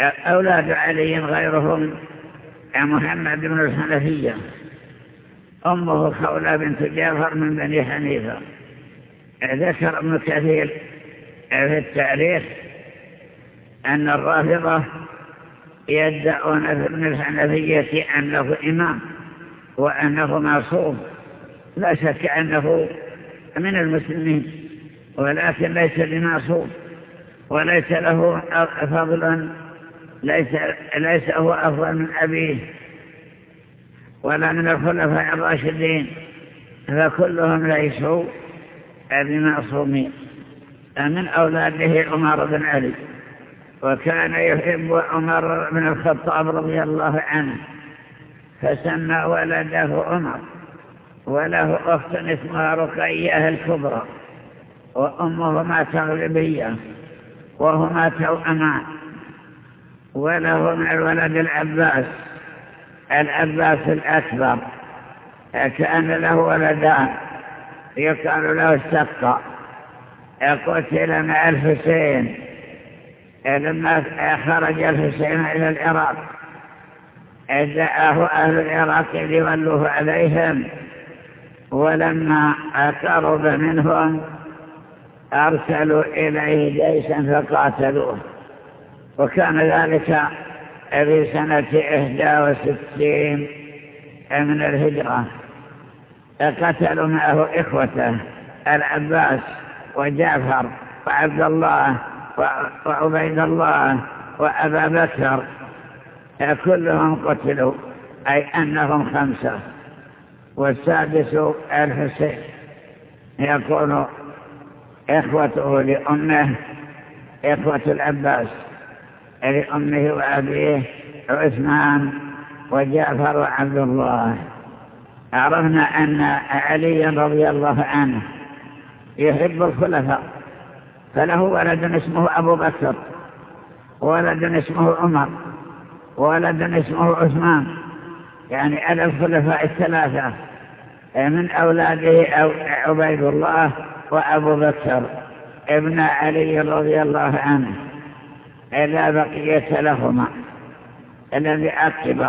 أولاد علي غيرهم محمد بن الحنفية. أمه خولة بنت جعفر من بني حنيفة. ذكر ابن كثير في التاريخ أن الرافضة يدعون ابن الحنفية أنه إمام وأنه معصوم. لا شك أنه من المسلمين ولكن ليس بمعصوم وليس له فضل ليس, ليس هو أفضل من أبيه ولا من الخلفاء الراشدين فكلهم ليسوا بمعصومين. من أولاده عمر بن علي وكان يحب عمر بن الخطاب رضي الله عنه فسمى ولده عمر وله أخت اسمها رقية الكبرى وأمهما تغلبية وهما توأمان. وله من الولد العباس. العباس الأكبر. كأن له ولدان. يقال له السقا قتل مع الحسين. لما خرج الحسين إلى العراق. دعاه أهل العراق ليولوه عليهم. ولما قرب منهم أرسلوا إليه جيشا فقاتلوه. وكان ذلك في سنة إحدى وستين من الهجرة. قتلوا معه إخوته العباس وجعفر وعبد الله وعبيد الله وأبا بكر. كلهم قتلوا أي أنهم خمسة. والسادس الحسين. يكون إخوته لأمه إخوة العباس. لأمه وأبيه عثمان وجعفر وعبد الله. عرفنا أن علي رضي الله عنه يحب الخلفاء فله ولد اسمه أبو بكر ولد اسمه عمر ولد اسمه عثمان. يعني على الخلفاء الثلاثة من أولاده عبيد الله وأبو بكر ابن علي رضي الله عنه. إلا بقية لهما. الذي أكتب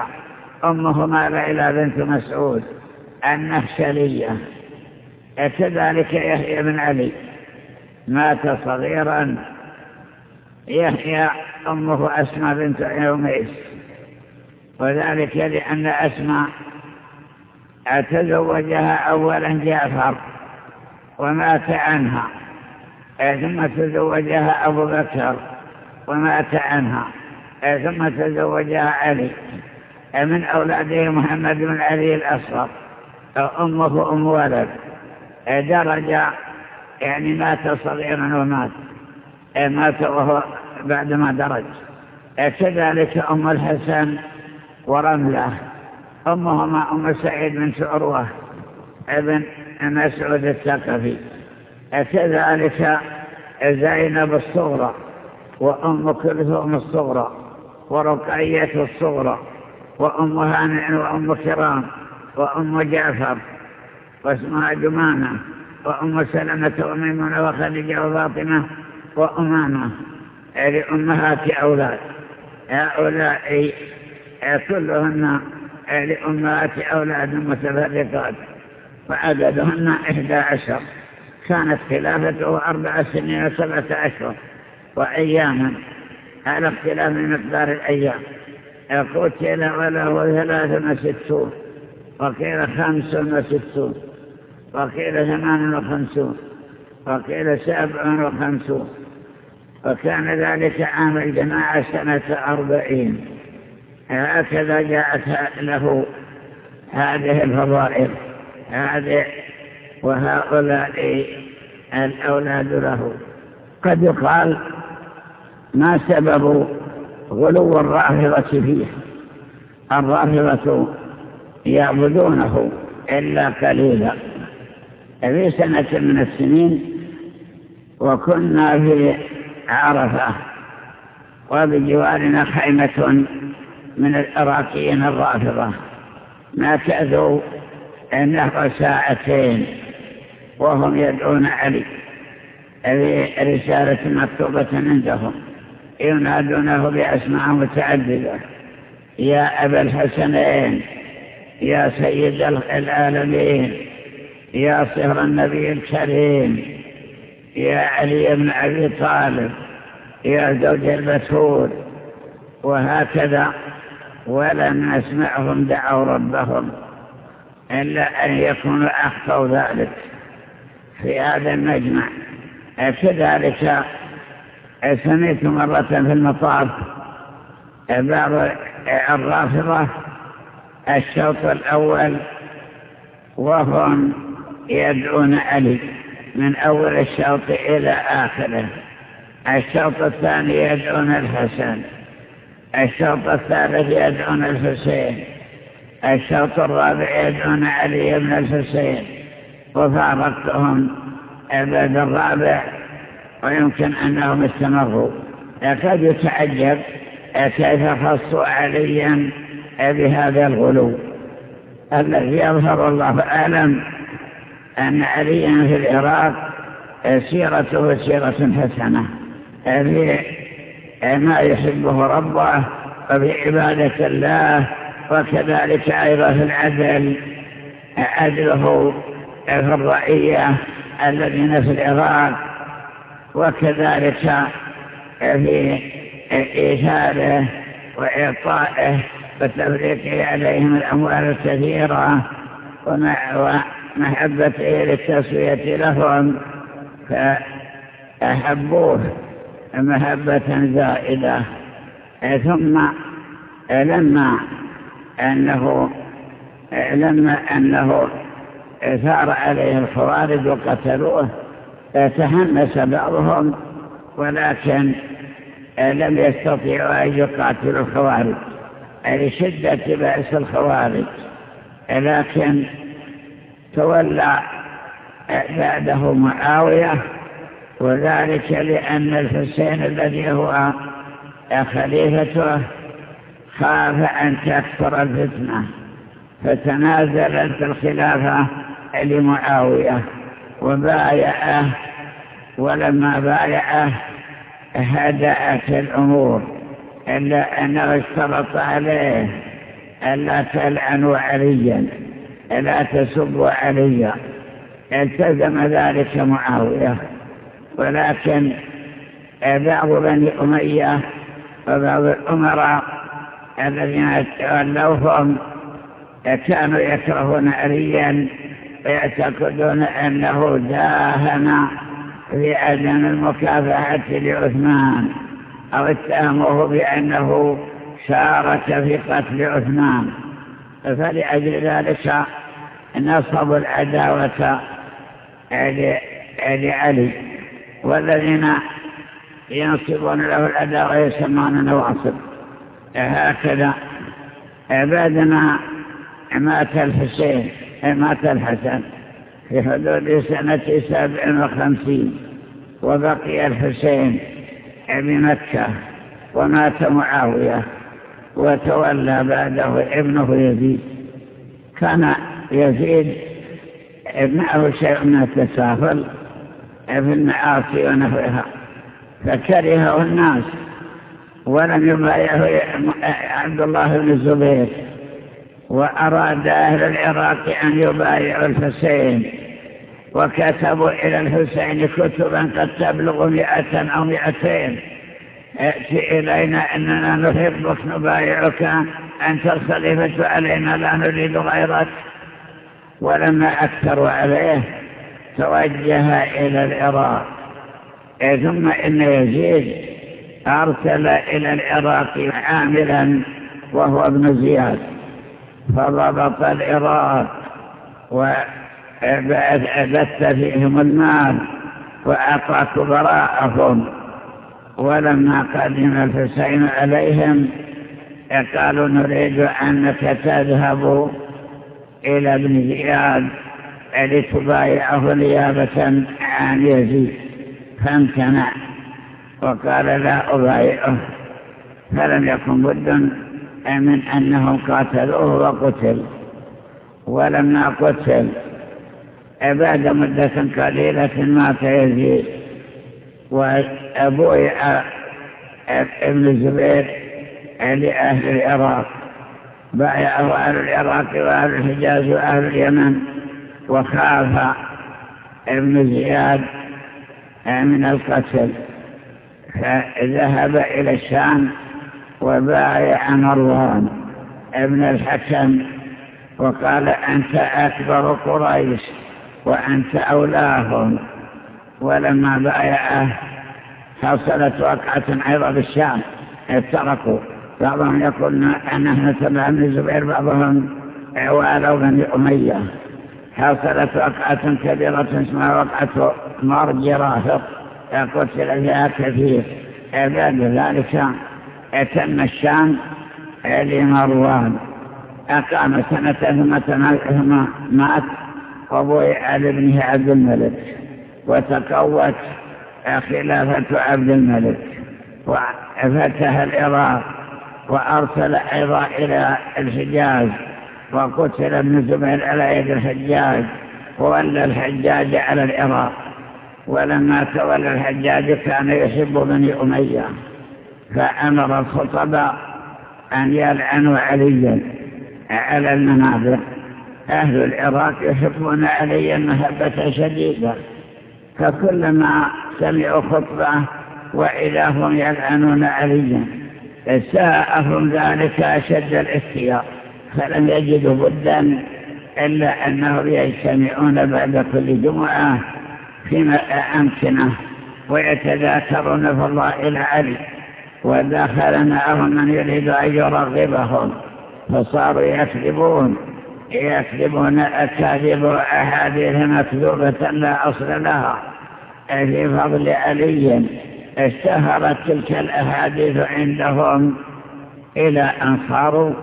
أمهما ليلى بنت مسعود النهشلية. كذلك يحيى بن علي. مات صغيرا. يحيى أمه أسمى بنت يوميس وذلك لأن أسمى تزوجها أولا جعفر ومات عنها. ثم تزوجها أبو بكر. ومات عنها. ثم تزوجها علي. من أولاده محمد بن علي الأصغر. أمه أم ولد. درجة يعني مات صغيرا ومات. مات وهو بعدما درج. كذلك أم الحسن ورملة. أمهما أم سعيد بن عروة ابن مسعود الثقفي. كذلك زينب الصغرى. وأم كلثوم الصغرى ورقية الصغرى وأم هانئ وأم كرام وأم جعفر واسمها جمانة وأم سلمة وميمونة وخديجة وفاطمة وأمامة. لأمهات أولاد. هؤلاء كلهن لأمهات أولاد متفرقات. وعددهن إحدى عشر. كانت خلافته أربع سنين وسبعة أشهر. وأياما على اختلاف مقدار الأيام. قتل وله ثلاث وستون وقيل خمس وستون وقيل ثمان وخمسون وقيل سبع وخمسون. وكان ذلك عام الجماعة سنة أربعين. هكذا جاءت له هذه الفضائل هذه وهؤلاء الأولاد له. قد يقال ما سبب غلو الرافضة فيه. الرافضة يعبدونه إلا قليلا. في سنة من السنين وكنا في عرفة وبجوارنا خيمة من العراقيين الرافضة. ما كأذوا النهر ساعتين وهم يدعون علي. هذه رسالة مكتوبة عندهم. ينادونه بأسماء متعددة. يا أبا الحسنين يا سيد العالمين يا صهر النبي الكريم يا علي بن أبي طالب يا زوج البتول وهكذا ولم نسمعهم دعوا ربهم إلا أن يكونوا أخطوا ذلك في هذا المجمع. كذلك سمعت مرة في المطاف بعض الرافضة الشوط الأول وهم يدعون علي من أول الشوط إلى آخره. الشوط الثاني يدعون الحسن. الشوط الثالث يدعون الحسين. الشوط الرابع يدعون علي بن الحسين. وفارقتهم بعد الرابع ويمكن أنهم استمروا يكاد يتعجب كيف خصوا عليا بهذا الغلو. الذي يظهر الله أعلم أن عليا في العراق سيرته سيرة حسنة. في ما يحبه ربه وفي عبادة الله وكذلك أيضا في العدل. عدله في الرعية الذين في العراق وكذلك في إيثاره وإعطائه وتفريقه عليهم الأموال الكثيرة ومحبته للتسوية لهم فأحبوه محبة زائدة. ثم لما أنه لما أنه ثار عليه الخوارج وقتلوه تهمس بعضهم ولكن لم يستطيعوا أن يقاتلوا الخوارج لشدة بأس الخوارج. لكن تولى بعده معاوية وذلك لأن الحسين الذي هو خليفته خاف أن تكثر الفتنة فتنازلت الخلافة لمعاوية. وبايعه ولما بايعه هدأت الأمور. إلا أنه اشترط عليه ألا تلعنوا عليا لا تسبوا عليا. التزم ذلك معاوية. ولكن بعض بني أمية وبعض الأمراء الذين تولوهم كانوا يكرهون عليا ويعتقدون أنه داهن في عدم المكافحة لعثمان أو اتهموه بأنه شارك في قتل عثمان فلأجل ذلك نصبوا العداوة لعلي والذين ينصبون له العداوة يسمون نواصب. هكذا بعدما مات الحسين. مات الحسن في حدود سنة سبع وخمسين وبقي الحسين بمكة ومات معاوية وتولى بعده ابنه يزيد. كان يزيد معه شيء من التسافل في المعاصي ونحوها فكرهه الناس ولم يبايعه عبد الله بن الزبير. وأراد أهل العراق أن يبايعوا الحسين وكتبوا إلى الحسين كتبا قد تبلغ مئة أو مئتين. ائتي إلينا أننا نحبك نبايعك. أنت الخليفة علينا لا نريد غيرك. ولما أكثروا عليه توجه إلى العراق. ثم إن يزيد أرسل إلى العراق عاملا وهو ابن زياد. فضبط العراق وبث فيهم المال وأعطى كبراءهم. ولما قدم الحسين عليهم قالوا نريد أنك تذهب إلى ابن زياد لتبايعه نيابة عن يزيد. فامتنع وقال لا أبايعه. فلم يكن بد من أنهم قاتلوه وقتل ولما قتل بعد مدة قليلة مات يزيد وأبوي ابن الزبير لأهل العراق. بايعه أهل العراق وأهل الحجاز وأهل اليمن. وخاف ابن زياد من القتل. فذهب إلى الشام وبايع مروان ابن الحكم وقال أنت أكبر قريش وأنت أولاهم ولما بايعه حصلت وقعة أيضا بالشام افترقوا بعضهم يقول أن نحن تبع من الزبير بعضهم والوا بني أمية. حصلت وقعة كبيرة اسمها وقعة مرج رافض. قتل فيها كثير. بعد ذلك أتم الشام لمروان أقام سنة ثم مات وبويع لابنه عبد الملك. وتقوت خلافة عبد الملك. وفتح العراق وأرسل أيضا إلى الحجاز. وقتل ابن زبير على يد الحجاج وولى الحجاج على العراق. ولما تولى الحجاج كان يحب بني أمية. فأمر الخطباء أن يلعنوا عليا على المنابر. أهل العراق يحبون عليا محبة شديدة. فكلما سمعوا خطبة وإذا هم يلعنون عليا ساءهم ذلك أشد الاختيار فلم يجدوا بدا إلا أنهم يجتمعون بعد كل جمعة في أمكنة ويتذاكرون فضائل علي ودخل معهم من يريد أن يرغبهم فصاروا يكذبون. يكذبون أكاذيب أحاديث مكذوبة لا أصل لها. في فضل علي اشتهرت تلك الأحاديث عندهم إلى أن صاروا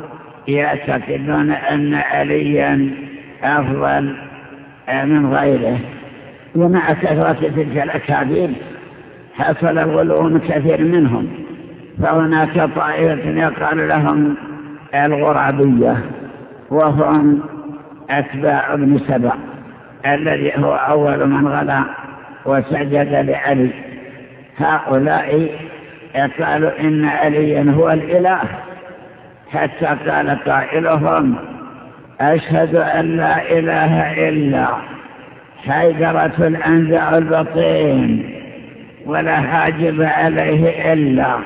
يعتقدون أن عليا أفضل من غيره. ومع كثرة تلك الأكاذيب حصل الغلو من كثير منهم. فهناك طائفة يقال لهم الغرابية وهم أتباع ابن سبع الذي هو أول من غلا وسجد لعلي. هؤلاء قالوا إن عليا هو الإله حتى قال قائلهم أشهد أن لا إله إلا حيدرة الأنزع البطين ولا حاجب عليه إلا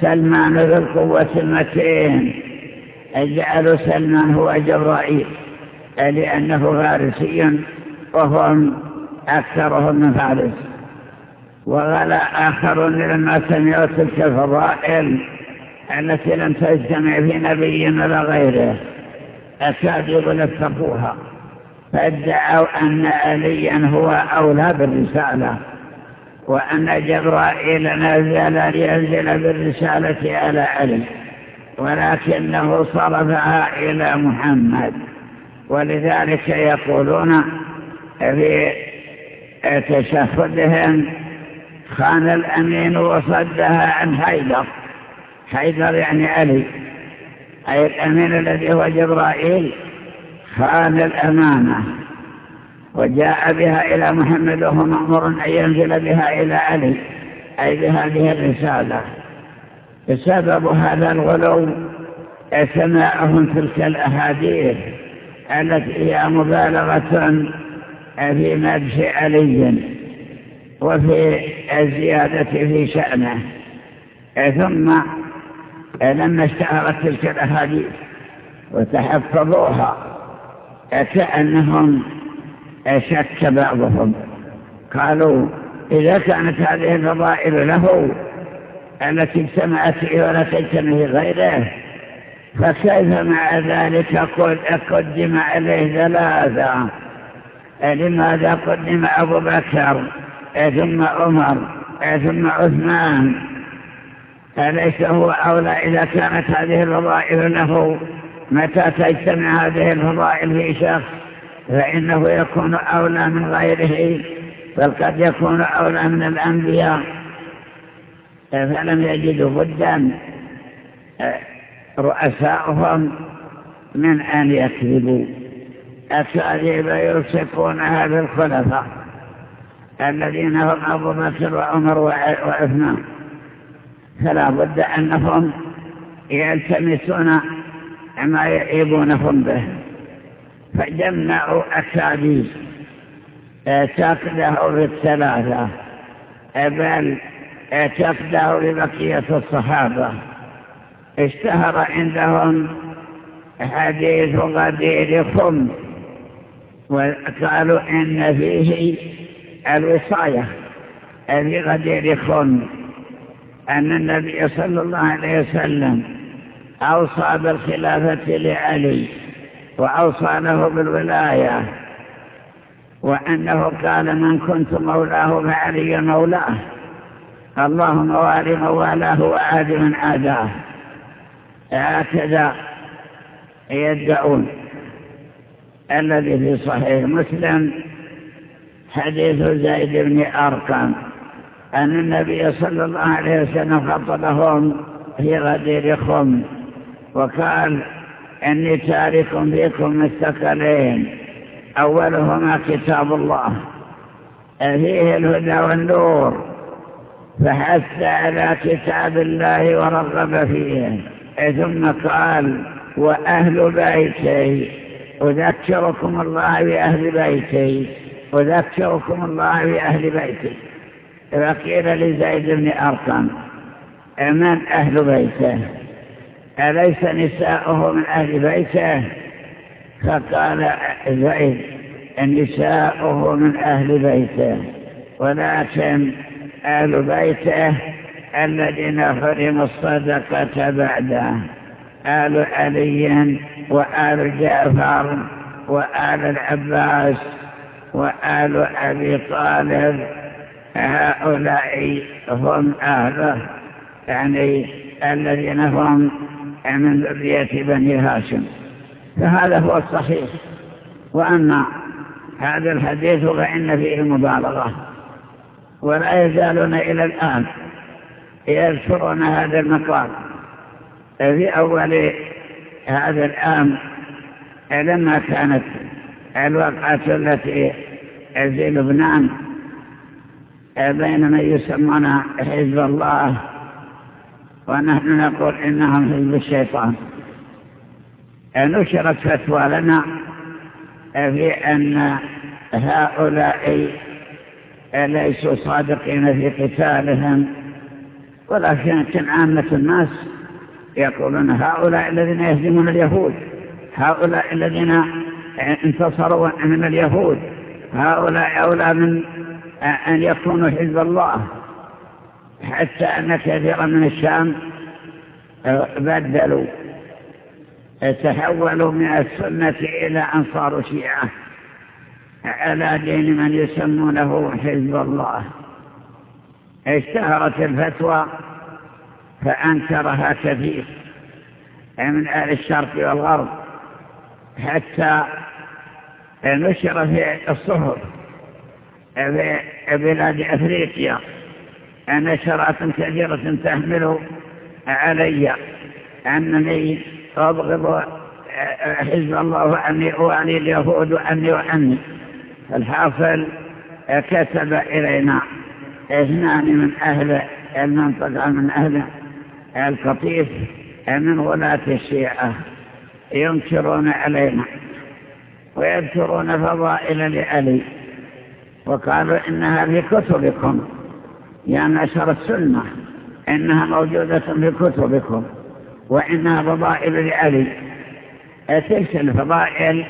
سلمان ذو القوة المتين. اجعلوا سلمان هو جبرائيل. لأنه فارسي وهم أكثرهم من فارس. وغلا آخرون لما سمعوا تلك الفضائل التي لم تجتمع في نبي ولا غيره أكادوا لفتقوها فادعوا أن عليا هو أولى بالرسالة. وأن جبرائيل نزل لينزل بالرسالة على علي ولكنه صرفها إلى محمد. ولذلك يقولون في تشهدهم خان الأمين وصدها عن حيدر. حيدر يعني علي. أي الأمين الذي هو جبرائيل خان الأمانة. وجاء بها إلى محمد وهو مأمور أن ينزل بها إلى علي أي بهذه الرسالة. بسبب هذا الغلو سماعهم تلك الأحاديث التي هي مبالغة في مدح علي وفي الزيادة في شأنه. ثم لما اشتهرت تلك الأحاديث وتحفظوها كأنهم شك بعضهم. قالوا إذا كانت هذه الفضائل له التي اجتمعت فيه ولا تجتمع غيره فكيف مع ذلك قدم عليه ثلاثة؟ لماذا قدم أبو بكر ثم عمر ثم عثمان؟ أليس هو أولى إذا كانت هذه الفضائل له؟ متى تجتمع هذه الفضائل في شخص؟ فإنه يكون أولى من غيره بل قد يكون أولى من الأنبياء. فلم يجدوا بدا رؤساؤهم من أن يكذبوا. أكاذيب يلصقونها بالخلفاء الذين هم أبو بكر وعمر وعثمان. فلا بد أنهم يلتمسون ما يعيبونهم به. فجمعوا أكاديس تقده بالثلاثة. بل تقده ببقية الصحابة. اشتهر عندهم حديث غدير خم. وقالوا إن فيه الوصاية في غدير خم. أن النبي صلى الله عليه وسلم أوصى بالخلافة لعلي. وأوصى له بالولاية وأنه قال من كنت مولاه فعلي مولاه. اللهم والي موالاه وعاد من عاداه هكذا يدعون. الذي في صحيح مسلم حديث زيد بن أرقم. أن النبي صلى الله عليه وسلم خطبهم في غدير خم وقال إني تارك فيكم الثقلين. أولهما كتاب الله. فيه الهدى والنور. فحث على كتاب الله ورغب فيه. ثم قال وأهل بيتي أذكركم الله بأهل بيتي أذكركم الله بأهل بيتي. فقيل لزيد بن أرقم من أهل بيته؟ أليس نساؤه من أهل بيته؟ فقال زيد نساؤه من أهل بيته. ولكن أهل بيته الذين حرموا الصدقة بعده آل علي وآل جعفر وآل العباس وآل أبي طالب هؤلاء هم أهله يعني الذين هم من ذرية بني هاشم. فهذا هو الصحيح. وأما هذا الحديث فإن فيه مبالغة. ولا يزالون إلى الآن يذكرون هذا المقام في أول هذا العام لما كانت الوقعة التي في لبنان بين من يسمون حزب الله ونحن نقول إنهم حزب الشيطان نشرت فتوى لنا في أن هؤلاء ليسوا صادقين في قتالهم ولكن عامة الناس يقولون هؤلاء الذين يهزمون اليهود هؤلاء الذين انتصروا من اليهود هؤلاء أولى من أن يكونوا حزب الله. حتى أن كثيرا من الشام بدلوا تحولوا من السنة إلى أنصار شيعة على دين من يسمونه حزب الله. اشتهرت الفتوى فأنكرها كثير من أهل الشرق والغرب حتى نشر في الصهر في بلاد أفريقيا. نشرات كثيرة تحمل علي أنني أبغض حزب الله وأني أواني اليهود وأني وأني. الحاصل كتب إلينا اثنان من أهل المنطقة من أهل القطيف من غلاة الشيعة ينكرون علينا ويذكرون فضائل لعلي وقالوا إنها في كتبكم يا نشر السنة إنها موجودة في كتبكم وإنها فضائل لعلي تلك الفضائل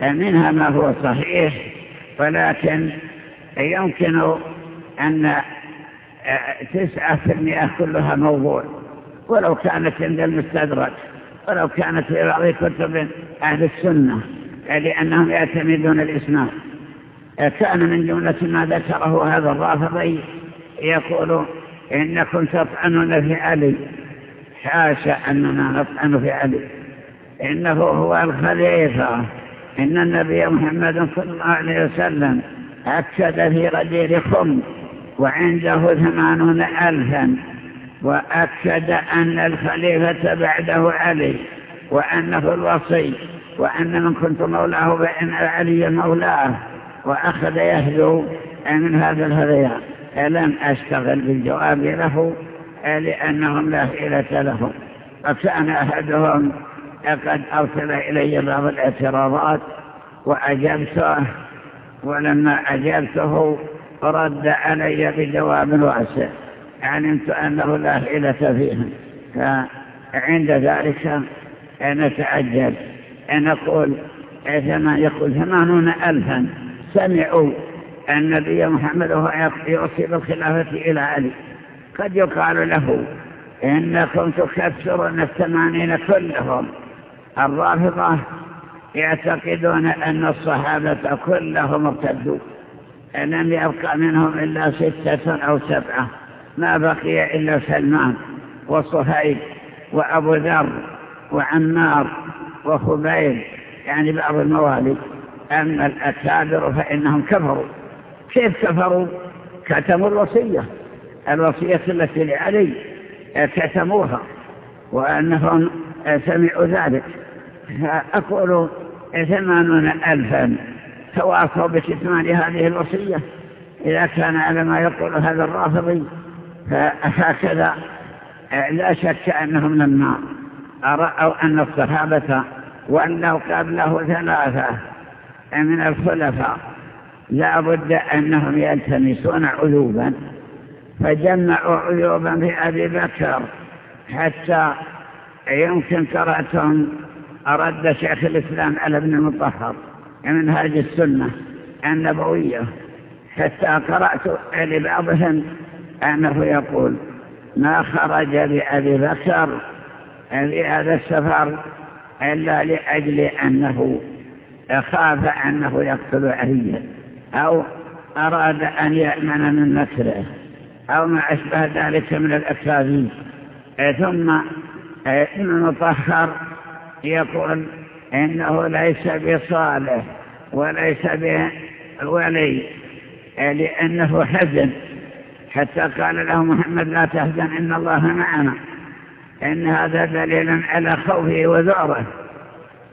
منها ما هو صحيح ولكن يمكن أن تسعة في المئة كلها موضوع. ولو كانت عند المستدرك ولو كانت في بعض كتب أهل السنة لأنهم يعتمدون الإسناد. كان من جملة ما ذكره هذا الرافضي يقول إنكم تطعنون في علي. حاشا أننا نطعن في علي. إنه هو الخليفة. إن النبي محمد صلى الله عليه وسلم أكد في غدير خم وعنده ثمانون ألفا وأكد أن الخليفة بعده علي وأنه الوصي وأن من كنت مولاه فإن علي مولاه وأخذ يهدو من هذا الهذيان لم أشتغل بالجواب له لأنهم لا حيلة لهم. وكان أحدهم قد أرسل إلي بعض الاعتراضات وأجبته ولما أجبته رد علي بجواب واسع علمت أنه لا حيلة فيهم. فعند ذلك نتعجل نقول يقول ثمانون ألفا سمعوا النبي محمد يوصي بالخلافة إلى علي. قد يقال له إنكم تكفرون الثمانين كلهم. الرافضة يعتقدون أن الصحابة كلهم ارتدوا. لم يبقى منهم إلا ستة أو سبعة. ما بقي إلا سلمان وصهيب وأبو ذر وعمار وخبيب يعني بعض الموالي. أما الأكابر فإنهم كفروا. كيف كفروا؟ كتموا الوصية. الوصية التي لعلي كتموها وأنهم سمعوا ذلك. فأقول ثمانون ألفا. تواصوا بكتمان هذه الوصية. إذا كان على ما يقول هذا الرافضي فهكذا لا شك أنهم لما رأوا أن الصحابة وأنه قبله ثلاثة من الخلفاء. لا بد أنهم يلتمسون عيوبا فجمعوا عيوبا في أبي بكر حتى يمكن قرأتهم أرد شيخ الإسلام على ابن المطهر من هذه السنة النبوية. حتى قرأت لبعضهم أنه يقول ما خرج بأبي بكر في هذا السفر إلا لأجل أنه خاف أنه يقتل عليا أو أراد أن يأمن من مكره أو ما أشبه ذلك من الأكاذيب. ثم ابن المطهر يقول إنه ليس بصالح وليس بولي لأنه حزن. حتى قال له محمد لا تحزن إن الله معنا. إن هذا دليل على خوفه وذعره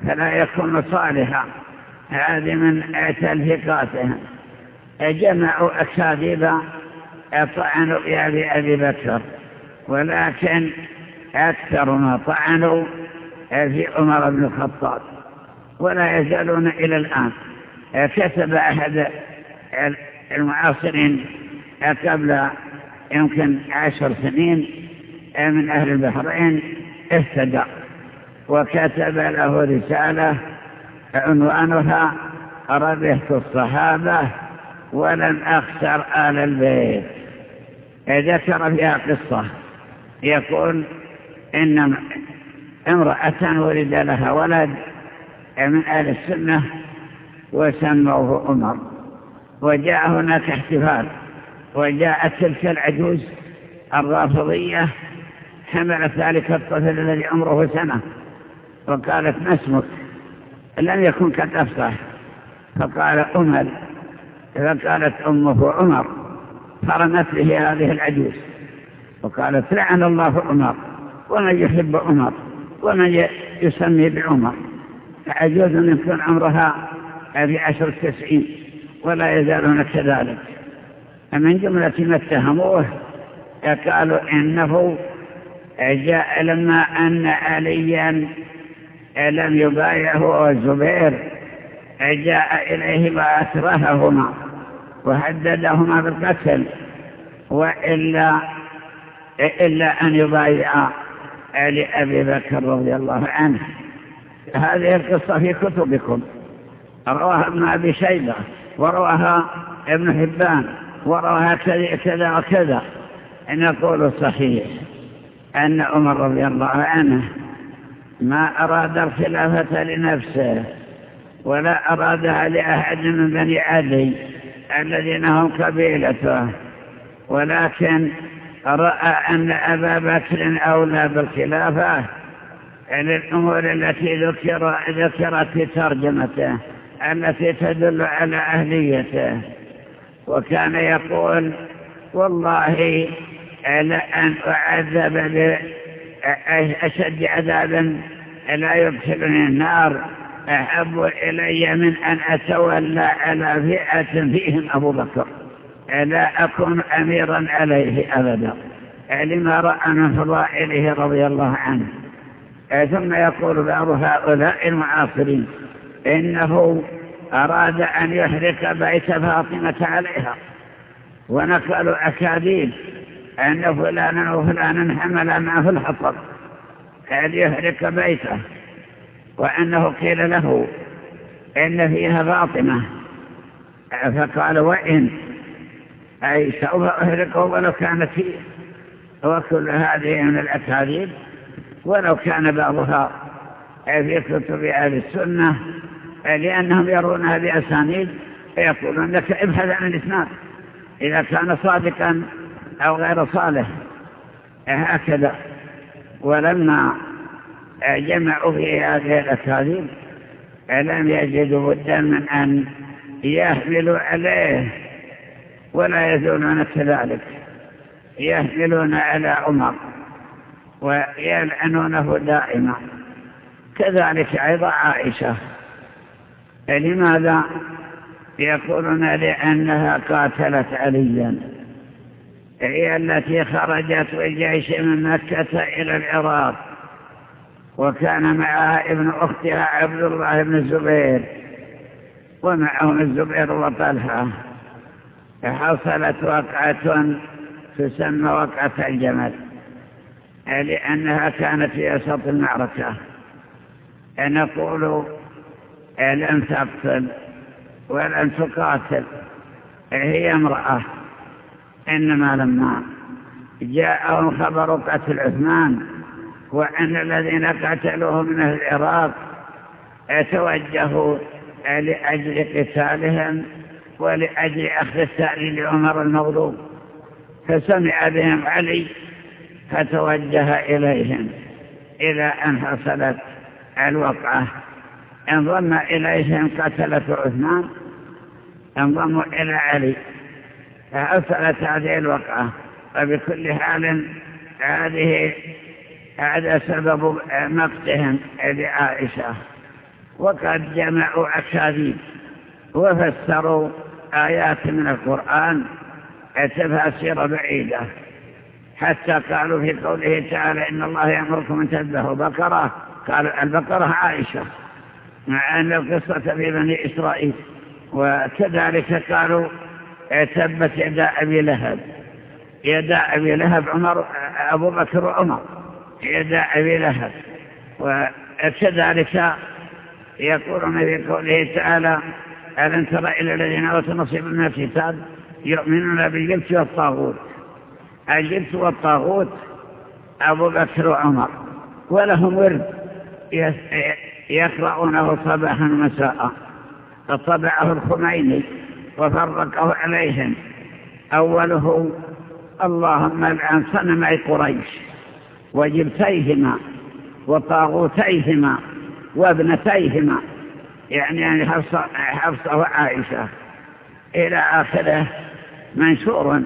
فلا يكون صالحا. من تلفقاتهم جمعوا أكاذيب طعنوا بأبي أبي بكر ولكن أكثر ما طعنوا في عمر بن الخطاب ولا يزالون إلى الآن. كتب أحد المعاصرين قبل يمكن عشر سنين من أهل البحرين اهتدى وكتب له رسالة عنوانها ربحت الصحابة ولم أخسر آل البيت. ذكر فيها قصة يقول إن امرأة ولد لها ولد من آل السنة وسموه عمر. وجاء هناك احتفال وجاءت تلك العجوز الرافضية حملت ذلك الطفل الذي عمره سنة وقالت ما اسمك؟ لم يكن قد أفصح فقال أمل فقالت أمه عمر فرمت به هذه العجوز. وقالت لعن الله عمر ومن يحب عمر ومن يسمي بعمر. عجوز يكون عمرها في عشر تسعين ولا يزالون كذلك. من جملة ما اتهموه قالوا إنه جاء لما أن عليا لم يبايعه والزبير جاء إليه وأكرههما وهددهما بالقتل وإلا إلا أن يبايع لأبي بكر رضي الله عنه. هذه القصة في كتبكم. رواها ابن أبي شيبة ورواها ابن حبان ورواها كذا وكذا. نقول صحيح أن عمر رضي الله عنه ما أراد الخلافة لنفسه ولا أرادها لأحد من بني عدي الذين هم قبيلته ولكن رأى أن أبا بكر أولى بالخلافة للأمور التي ذكر ذكرت في ترجمته التي تدل على أهليته. وكان يقول والله لأن أعذب بأشد عذابا لا يدخلني النار أحب إلي من أن أتولى على فئة فيهم أبو بكر لا أكون أميرا عليه أبدا. لما رأى من فضائله رضي الله عنه. ثم يقول بعض هؤلاء المعاصرين إنه أراد أن يحرق بيت فاطمة عليها ونقلوا أكاذيب. أن فلانا وفلانا حمل معه الحطب. أن يحرق بيته. وأنه قيل له إن فيها فاطمة. فقال وإن؟ أي سوف أهلكه ولو كانت فيه وكل هذه من الأكاذيب. ولو كان بعضها في كتب أهل السنة لأنهم يرونها بأسانيد فيقولون لك ابحث عن الإسناد. إذا كان صادقا أو غير صالح. هكذا. ولما جمعوا في هذه الأكاذيب لم يجدوا بدا من أن يحملوا عليه ولا يزولون كذلك. يحملون على عمر ويلعنونه دائما. كذلك أيضا عائشة. لماذا يقولون لأنها قاتلت عليا؟ هي التي خرجت بالجيش من مكة إلى العراق وكان معها ابن أختها عبد الله بن الزبير ومعهم الزبير وطلحة. حصلت وقعة تسمى وقعة الجمل لأنها كانت في وسط المعركة. نقول لم تقتل ولم تقاتل هي امرأة. إنما لما جاءهم خبر قتل عثمان وأن الذين قتلوه من العراق توجهوا لأجل قتالهم ولأجل أخذ الثأر لعمر المغضوب فسمع بهم علي فتوجه إليهم إلى أن حصلت الوقعة. انضم إليهم قتلة عثمان انضموا إلى علي. فحصلت هذه الوقعة. وبكل حال هذه هذا سبب مقتهم لعائشة. وقد جمعوا أكاذيب وفسروا آيات من القرآن تفاسير بعيدة. حتى قالوا في قوله تعالى إن الله يأمركم أن تذبحوا بقرة. قالوا البقرة عائشة مع أن القصة في بني إسرائيل. وكذلك قالوا تبت يدا أبي لهب. يدا أبي لهب عمر أبو بكر وعمر. يدا أبي لهب. وكذلك يقولون في قوله تعالى ألم ترى إلى الذين أوتوا نصيب من الكتاب يؤمنون بالجبت والطاغوت؟ الجبت والطاغوت أبو بكر وعمر. ولهم ورد يقرؤونه صباحا مساء فطبعه الخميني. وفرقه عليهم. أوله اللهم الآن صنمي قريش وجبتيهما وطاغوتيهما وابنتيهما. يعني, يعني حفصة, وعائشة. إلى آخره منشور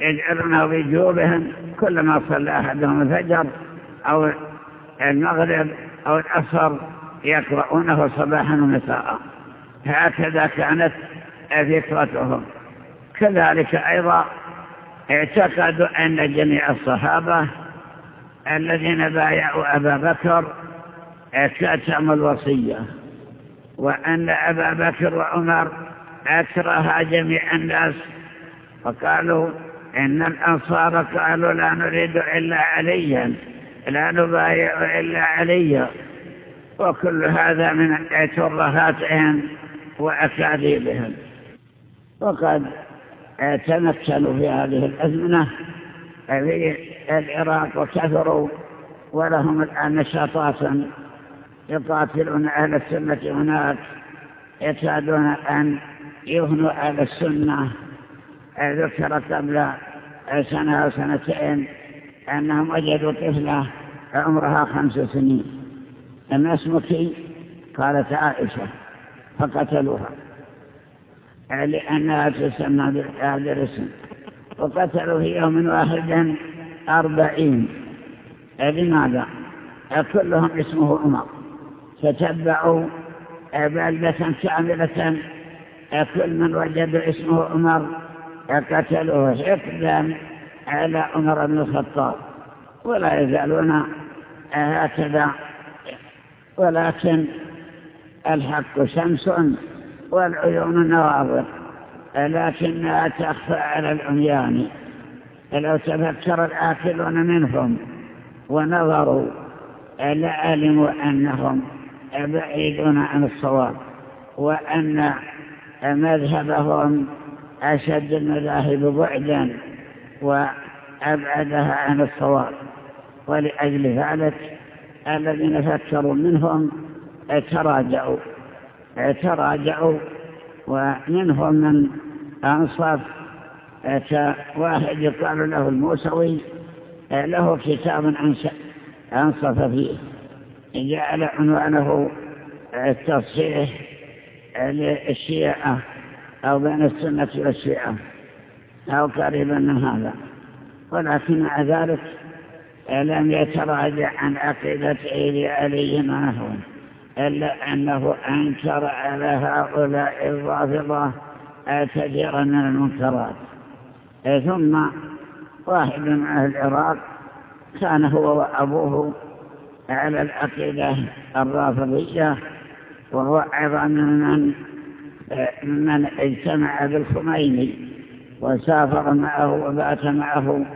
يجعلونه بجوبهم كلما صلى أحدهم الفجر أو المغرب أو العصر يقرؤونه صباحا ومساء. هكذا كانت فكرتهم كذلك أيضا اعتقدوا أن جميع الصحابة الذين بايعوا أبا بكر كتموا الوصية وأن أبا بكر وعمر أكره جميع الناس وقالوا إن الأنصار قالوا لا نريد إلا عليا لا نبايع إلا عليا وكل هذا من ترهاتهم وأكاذيبهم. وقد تمثلوا في هذه الأزمنة في العراق وكثروا ولهم الآن نشاطات يقاتلون أهل السنة هناك يكادون أن يهنوا أهل السنة. ذكر قبل سنة أو سنتين أنهم وجدوا طفلة عمرها خمس سنين. أما اسمك قالت عائشة فقتلوها. لأنها تسمى بهذا الاسم وقتلوا في يوم واحد أربعين. لماذا؟ كلهم اسمه عمر. فتبعوا بلدة كاملة كل من وجدوا اسمه عمر قتلوه. حقدا على عمر بن الخطاب. ولا يزالون هكذا. ولكن الحق شمس والعيون نواظر لكنها تخفى على العميان. لو تفكر الآكلون منهم ونظروا لعلموا أنهم بعيدون عن الصواب وأن مذهبهم أشد المذاهب بعدا وأبعدها عن الصواب. ولأجل ذلك الذين فكروا منهم تراجعوا. تراجعوا ومنهم من أنصف واحد يقال له الموسوي له كتاب أنصف فيه. جعل عنوانه التصحيح للشيعة أو بين السنة والشيعة أو قريبا من هذا. ولكن مع ذلك لم يتراجع عن عقيدة عيد علي ونحوه إلا أنه أنكر على هؤلاء الرافضة كثيرا من المنكرات. ثم واحد من أهل العراق كان هو وأبوه على العقيدة الرافضية وهو أيضا من من اجتمع بالخميني وسافر معه وبات معه.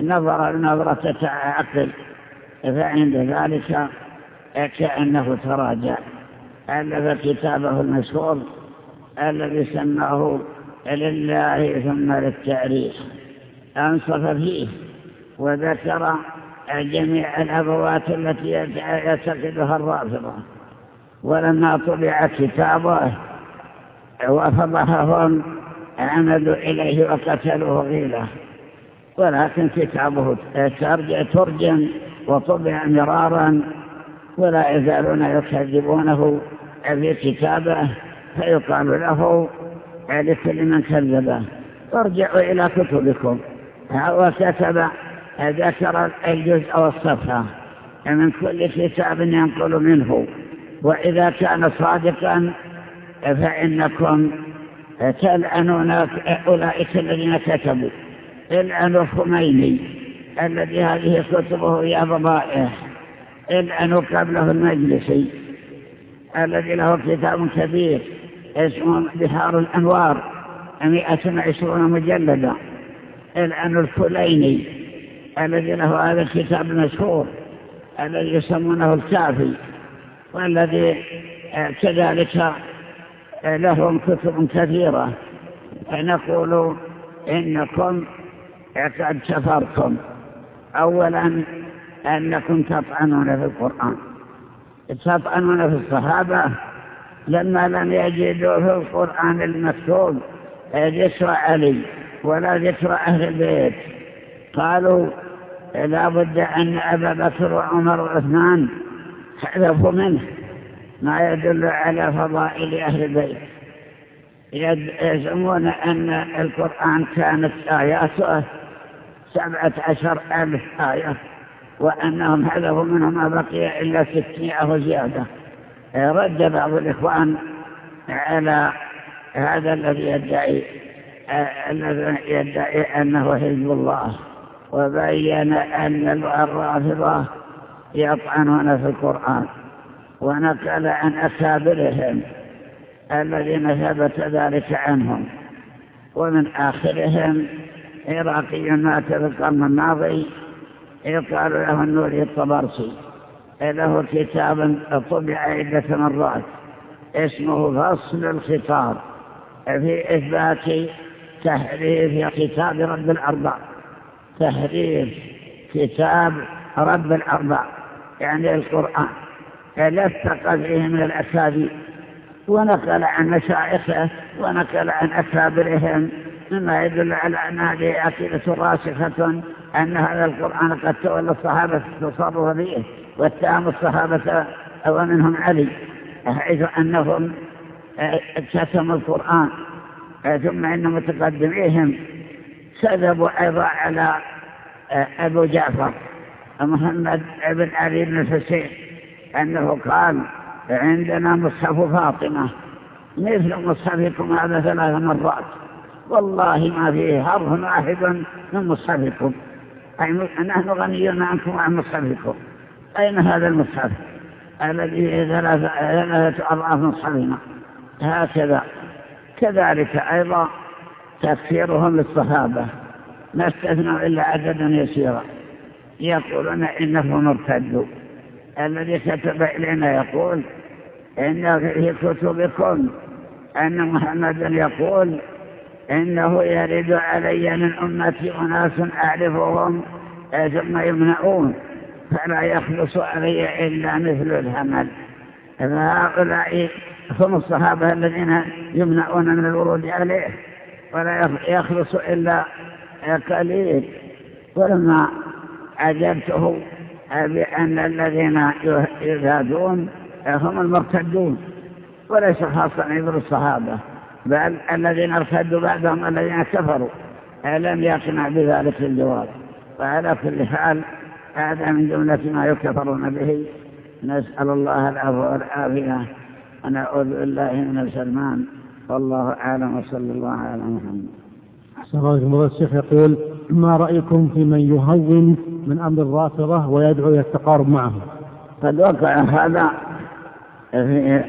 نظر نظرة عقل فعند ذلك كأنه تراجع ألف كتابه المشهور الذي سماه لله ثم للتعريف. أنصف فيه وذكر جميع الأبوات التي يعتقدها الرافضة. ولما طبع كتابه وفضحهم عمدوا إليه وقتلوه غيله. ولكن كتابه ترجم وطبع مرارا ولا يزالون يكذبونه في كتابه فيقال له لكل من كذبه ارجعوا إلى كتبكم. وكتب ذكر الجزء والصفحة. من كل كتاب ينقل منه. وإذا كان صادقا فإنكم تلعنون أولئك الذين كتبوا. العنوا خميني الذي هذه كتبه يا بضائح العنوا قبله المجلسي الذي له كتاب كبير اسمه بحار الأنوار مئة وعشرون مجلدا. العنوا الكليني الذي له هذا الكتاب المشهور الذي يسمونه الكافي والذي كذلك لهم كتب كثيرة. فنقول إنكم قد كفرتم. أولا أنكم تطعنون في القرآن. تطعنون في الصحابة. لما لم يجدوا في القرآن المكتوب ذكر علي ولا ذكر أهل البيت. قالوا لا بد أن أبا بكر وعمر وعثمان حذفوا منه. ما يدل على فضائل أهل البيت. يزعمون أن القرآن كانت آياته سبعة عشر ألف آية. وأنهم حذفوا منه ما بقي إلا ستمائة وزيادة. رد بعض الإخوان على هذا الذي يدعي الذي يدعي أنه حزب الله وبين أن الرافضة يطعنون في القرآن ونقل عن أكابرهم الذين ثبت ذلك عنهم. ومن آخرهم عراقي مات في القرن الماضي يقال له النوري الطبرسي له كتاب طبع عدة مرات. اسمه فصل الخطاب. في إثبات تحريف كتاب رب الأربع. تحريف كتاب رب الأربع. يعني القرآن. لفق فيه من الأكاذيب ونقل عن مشايخه ونقل عن أكابرهم. مما يدل على أن هذه عقيدة راسخة. أن هذا القرآن قد تولى الصحابة التصرف به واتهم الصحابة ومنهم علي حيث أنهم كتموا القرآن ثم إن متقدميهم كذبوا أيضا على أبو جعفر محمد بن علي بن الحسين أنه قال عندنا مصحف فاطمة مثل مصحفكم هذا ثلاث مرات والله ما فيه حرف واحد من مصحفكم. نحن غنيون عنكم وعن مصحفكم أين هذا المصحف الذي ثلاثة أضعاف مصحفنا هكذا. كذلك أيضا تفسيرهم للصحابة. ما استثنوا إلا عددا يسيرا. يقولون إنه مرتد. الذي كتب إلينا يقول إن في كتبكم أن محمدا يقول إنه يرد علي من أمتي أناس أعرفهم ثم يمنعون فلا يخلص علي إلا مثل الهمل. فهؤلاء هم الصحابة الذين يمنعون من الورود عليه ولا يخلص إلا قليل. ولما عجبته بأن الذين يزادون هم المرتدون وليس خاصا عبر الصحابة. بل الذين ارتدوا بعدهم الذين كفروا. لم يقنع بذلك الجواب؟ وعلى كل حال هذا من جملة ما يكفرون به. نسأل الله العفو والعافية. ونعوذ بالله من سلمان والله أعلم. وصلى الله على محمد. أحسن الله الشيخ يقول ما رأيكم في من يهون من أمر الرافضة ويدعو إلى التقارب معهم قد وقع هذا في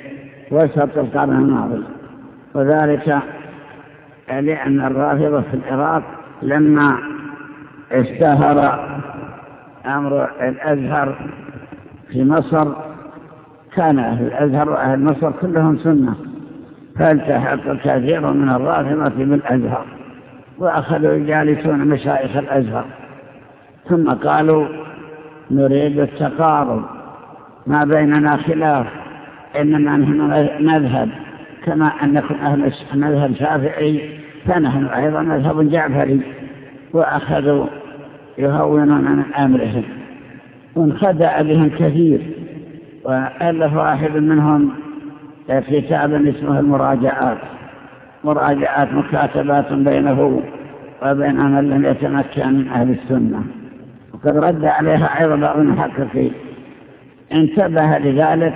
وسط القرن الماضي. وذلك لأن الرافضة في العراق لما اشتهر أمر الأزهر في مصر كان أهل الأزهر وأهل مصر كلهم سنة فالتحق كثير من الرافضة بالأزهر وأخذوا يجالسون مشايخ الأزهر ثم قالوا نريد التقارب ما بيننا خلاف إنما نحن نذهب. كما أنكم أهل مذهب شافعي فنحن أيضا مذهب جعفري وأخذوا يهونون من أمرهم. وانخدع بهم كثير وألف واحد منهم كتابا اسمه المراجعات. مراجعات مكاتبات بينه وبين من لم يتمكن من أهل السنة. وقد رد عليها أيضا بعض المحققين. انتبه لذلك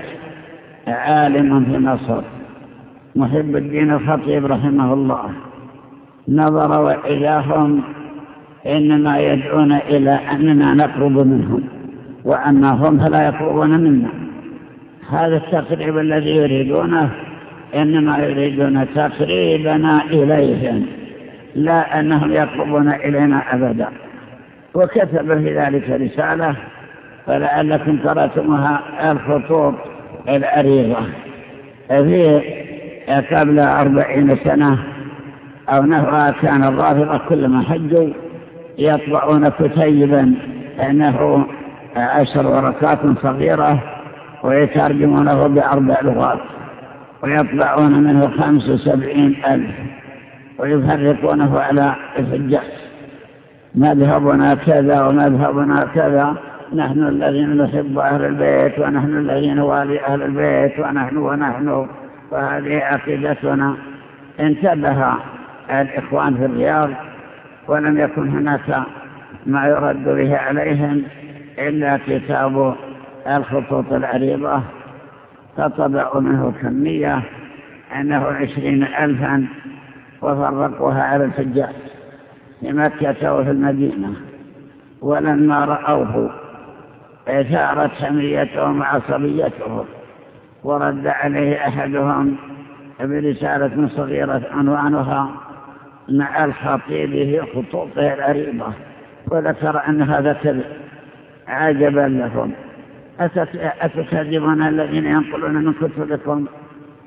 عالم في مصر. محب الدين الخطيب رحمه الله. نظر وإذاهم إنما يدعون إلى أننا نقرب منهم وأما هم فلا يقربون منا. هذا التقريب الذي يريدونه إنما يريدون تقريبنا إليهم لا أنهم يقربون إلينا أبدا. وكتب في ذلك رسالة فلعلكم قرأتمها الخطوط الأريضة. في قبل أربعين سنة أو نهرها كان الرافضة كلما حجوا يطبعون كتيبا أنه عشر ورقات صغيرة ويترجمونه بأربع لغات ويطبعون منه خمس وسبعين ألف ويفرقونه على الحجاج. مذهبنا كذا ومذهبنا كذا نحن الذين نحب أهل البيت ونحن الذين نوالي أهل البيت ونحن ونحن وهذه عقيدتنا. انتبه الإخوان في الرياض ولم يكن هناك ما يرد به عليهم إلا كتاب الخطوط العريضة. فطبعوا منه كمية أنه عشرين ألفا وفرقوها على الحجاج في مكة وفي المدينة. ولما رأوه ثارت حميتهم وعصبيتهم ورد عليه أحدهم برسالة صغيرة عنوانها مع الخطيب خطوطه العريضة وذكر أن هذا عجبا لكم أتكذبون الذين ينقلون من كتبكم؟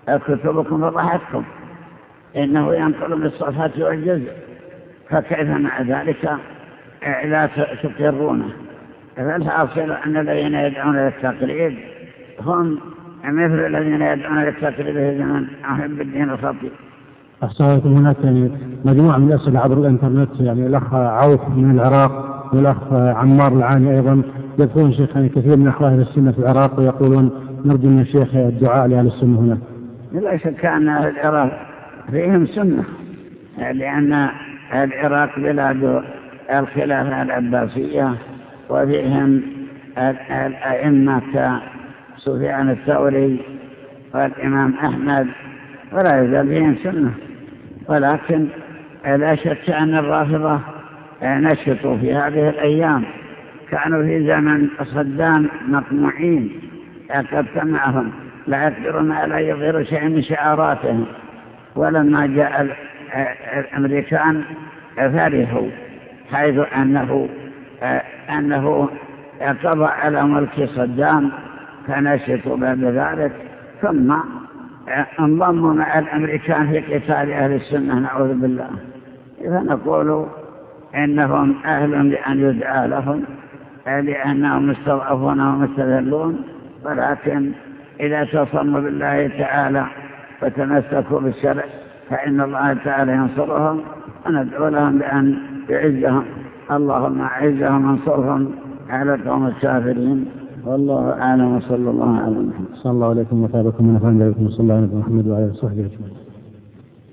كتبكم فضحتكم إنه ينقل بالصفات والجزء. فكيف مع ذلك؟ لا تقرونه. فالحاصل أن الذين يدعون للتقليد هم مثل الذين يدعون للتقليد في زمن أحب الدين الخطيب أحسن هناك يعني مجموعة من الأسئلة عبر الإنترنت يعني الأخ عوف من العراق والأخ عمار العاني أيضا. يذكرون شيخ يعني كثير من أخوان السنة في العراق ويقولون نرجو من الشيخ الدعاء لأهل السنة هنا. لا شك أن العراق فيهم سنة لأن العراق بلاد الخلافة العباسية وفيهم الأئمة كسفيان الثوري والإمام أحمد ولا يزال فيهم سنة. ولكن لا شك أن الرافضة نشطوا في هذه الأيام. كانوا في زمن صدام مقموعين قد سمعهم. لا يقدرون على يظهروا شيء من شعاراتهم. ولما جاء الأمريكان فرحوا حيث أنه, أنه قضى على ملك صدام فنشطوا بعد ذلك ثم انضموا مع الأمريكان في قتال أهل السنة نعوذ بالله. فنقول إنهم أهل لأن يدعى لهم لأنهم مستضعفون ومستذلون ولكن إذا تصموا بالله تعالى وتمسكوا بالشرع فإن الله تعالى ينصرهم وندعو لهم بأن يعزهم. اللهم أعزهم وانصرهم على القوم الكافرين. والله أعلم وصلى الله على محمد. صلى الله عليكم وتابكم من أفعال عليكم صلى الله عليه محمد وعلى صحبه أجمعين.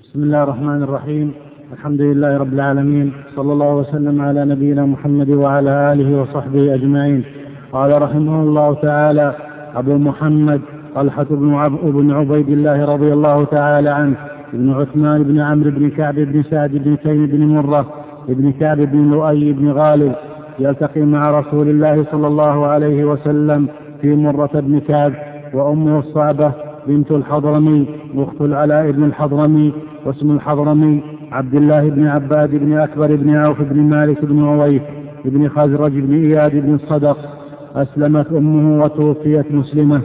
بسم الله الرحمن الرحيم. الحمد لله رب العالمين صلى الله وسلم على نبينا محمد وعلى آله وصحبه أجمعين. قال رحمه الله تعالى أبو محمد طلحة بن, عب... بن عبيد الله رضي الله تعالى عنه بن عثمان بن عمرو بن كعب بن سعد بن تيم بن مرة بن كعب بن لؤي بن غالب يلتقي مع رسول الله صلى الله عليه وسلم في مرة بن كعب وأمه الصعبة بنت الحضرمي أخت العلاء بن الحضرمي واسم الحضرمي عبد الله بن عباد بن أكبر بن عوف بن مالك بن عويف بن خزرج بن إياد بن الصدق أسلمت أمه وتوفيت مسلمة.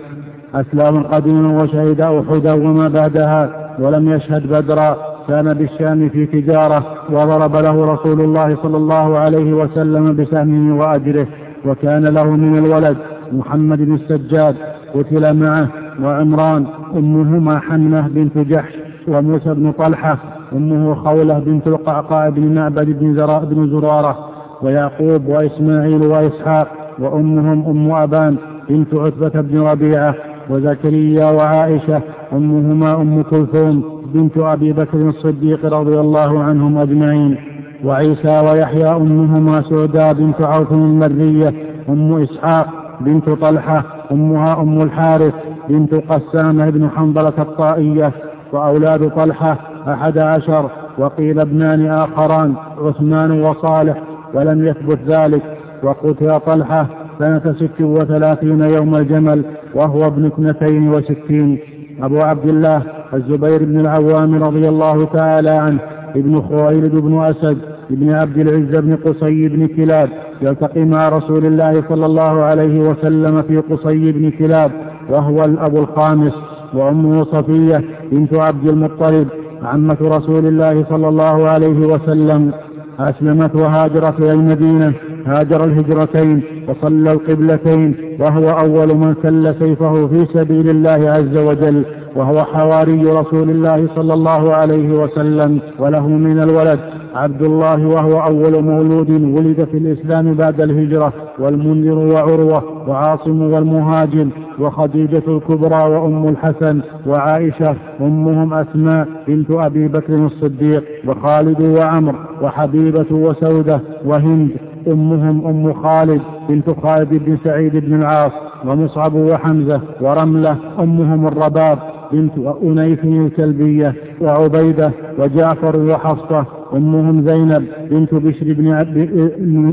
أسلام قديما وشهد أحدا وما بعدها ولم يشهد بدرا. كان بالشام في تجارة وضرب له رسول الله صلى الله عليه وسلم بسهمه وأجره وكان له من الولد محمد بن السجاد قتل معه وعمران أمهما حنة بنت جحش وموسى بن طلحة أمه خولة بنت القعقاع بن معبد بن, زراء بن زرارة ويعقوب وإسماعيل وإسحاق وأمهم أم أبان بنت عتبة بن ربيعة وزكريا وعائشة أمهما أم كلثوم. بنت أبي بكر الصديق رضي الله عنهم أجمعين وعيسى ويحيى أمهما سعداء بنت عوف المرية أم إسحاق بنت طلحة أمها أم الحارث بنت قسامة بن حنظلة الطائية وأولاد طلحة أحد عشر وقيل ابنان آخران عثمان وصالح ولم يثبت ذلك وقتل طلحة سنة ست وثلاثين يوم الجمل وهو ابن اثنتين وستين. أبو عبد الله الزبير بن العوام رضي الله تعالى عنه ابن خويلد بن أسد ابن عبد العز بن قصي بن كلاب يلتقي مع رسول الله صلى الله عليه وسلم في قصي بن كلاب وهو الأب الخامس وأمه صفية بنت عبد المطلب عمة رسول الله صلى الله عليه وسلم. أسلمت وهاجرت إلى المدينة هاجر الهجرتين وصلى القبلتين وهو أول من سل سيفه في سبيل الله عز وجل وهو حواري رسول الله صلى الله عليه وسلم وله من الولد. عبد الله وهو أول مولود ولد في الإسلام بعد الهجرة والمنذر وعروة وعاصم والمهاجم وخديجة الكبرى وأم الحسن وعائشة أمهم أسماء بنت أبي بكر الصديق وخالد وعمر وحبيبة وسودة وهند أمهم أم خالد بنت خالد بن سعيد بن العاص ومصعب وحمزة ورملة أمهم الرباب. بنت أنيف الكلبية وعبيدة وجعفر وحفصة أمهم زينب بنت بشر بن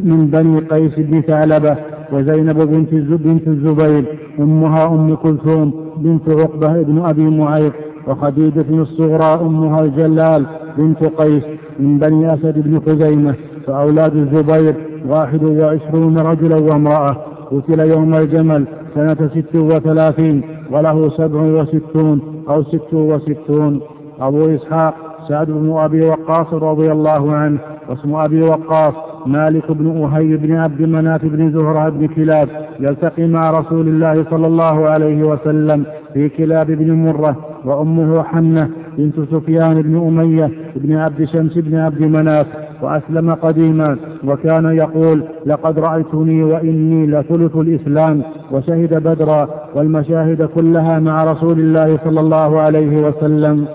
من بني قيس بن ثعلبة وزينب بنت بنت الزبير أمها أم كلثوم بنت عقبة بن أبي معيط وخديجة الصغرى أمها الجلال بنت قيس من بني أسد بن خزيمة فأولاد الزبير واحد وعشرون رجلا وامرأة. قتل يوم الجمل سنة ست وثلاثين وله سبع وستون أو ست وستون. أبو إسحاق سعد بن أبي وقاص رضي الله عنه واسم أبي وقاص مالك بن أهي بن عبد مناف بن زهرة بن كلاب يلتقي مع رسول الله صلى الله عليه وسلم في كلاب بن مرة وأمه حنة بنت سفيان بن أمية بن عبد شمس بن عبد مناف. وأسلم قديما وكان يقول لقد رأيتني وإني لثلث الإسلام وشهد بدرا والمشاهد كلها مع رسول الله صلى الله عليه وسلم.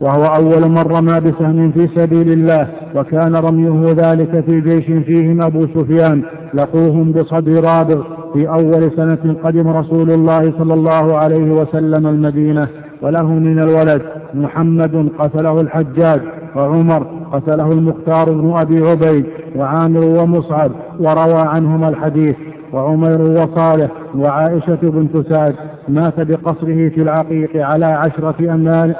وهو أول من رمى بسهم في سبيل الله وكان رميه ذلك في جيش فيهم أبو سفيان لقوهم بصدر رابغ في أول سنة قدم رسول الله صلى الله عليه وسلم المدينة. وله من الولد محمد قتله الحجاج وعمر قتله المختار بن أبي عبيد وعامر ومصعب وروى عنهما الحديث وعمير وصالح وعائشة بنت سعد مات بقصره في العقيق على عشرة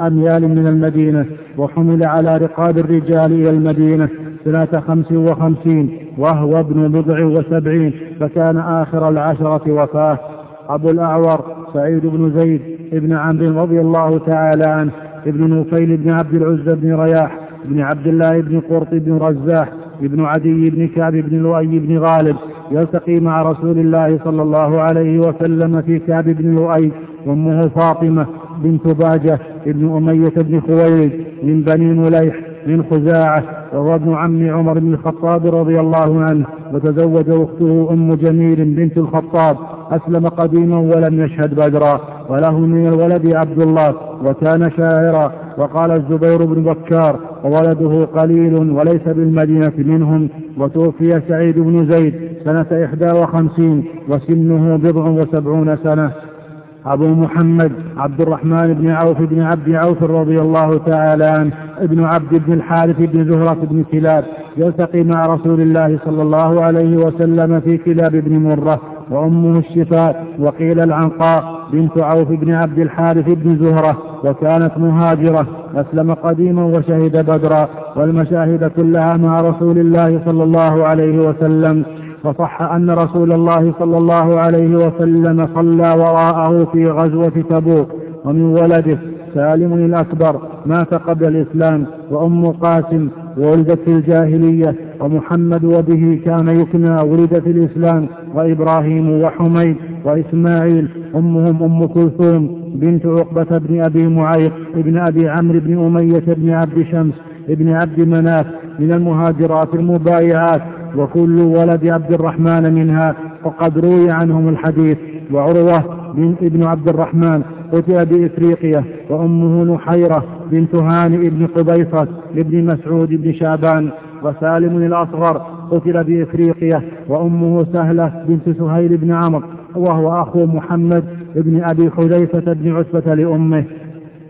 أميال, من المدينة وحمل على رقاب الرجال إلى المدينة سنة خمس وخمسين وهو ابن بضع وسبعين فكان آخر العشرة وفاة. أبو الأعور سعيد بن زيد بن عمرو رضي الله تعالى عنه ابن نوفيل بن عبد العزى بن رياح بن عبد الله بن قرط بن رزاح بن عدي بن كعب بن لؤي بن غالب يلتقي مع رسول الله صلى الله عليه وسلم في كعب بن لؤي وامه فاطمة بنت باجة بن أمية بن خويلد من بني مليح من خزاعة وهو ابن عم عمر بن الخطاب رضي الله عنه وتزوج أخته أم جميل بنت الخطاب أسلم قديما ولم يشهد بدرا وله من الولد عبد الله وكان شاعرا وقال الزبير بن بكار وولده قليل وليس بالمدينة منهم وتوفي سعيد بن زيد سنة إحدى وخمسين وسنه بضع وسبعون سنة. أبو محمد عبد الرحمن بن عوف بن عبد عوف رضي الله تعالى عنه ابن عبد بن الحارث بن زهرة بن كلاب يلتقي مع رسول الله صلى الله عليه وسلم في كلاب بن مرة وأمه الشفاء وقيل العنقاء بنت عوف بن عبد الحارث بن زهرة وكانت مهاجرة أسلم قديما وشهد بدرا والمشاهد كلها مع رسول الله صلى الله عليه وسلم. فصح أن رسول الله صلى الله عليه وسلم صلى وراءه في غزوة تبوك ومن ولده سالم الأكبر مات قبل الإسلام وأم قاسم ولدت في الجاهلية ومحمد وبه كان يكنى ولد في الإسلام وإبراهيم وحميد وإسماعيل أمهم أم كلثوم بنت عقبة بن أبي معيق ابن أبي عمرو بن أمية بن عبد شمس ابن عبد مناف من المهاجرات المبايعات وكل ولد عبد الرحمن منها وقد روي عنهم الحديث. وعروة بن ابن عبد الرحمن قتل بإفريقيا وأمه نحيرة بنت هانئ بن قبيصة بن مسعود بن شعبان. وسالم الأصغر قتل بإفريقيا وأمه سهلة بنت سهيل بن عمرو. وهو أخو محمد بن أبي حذيفة بن عتبة لأمه.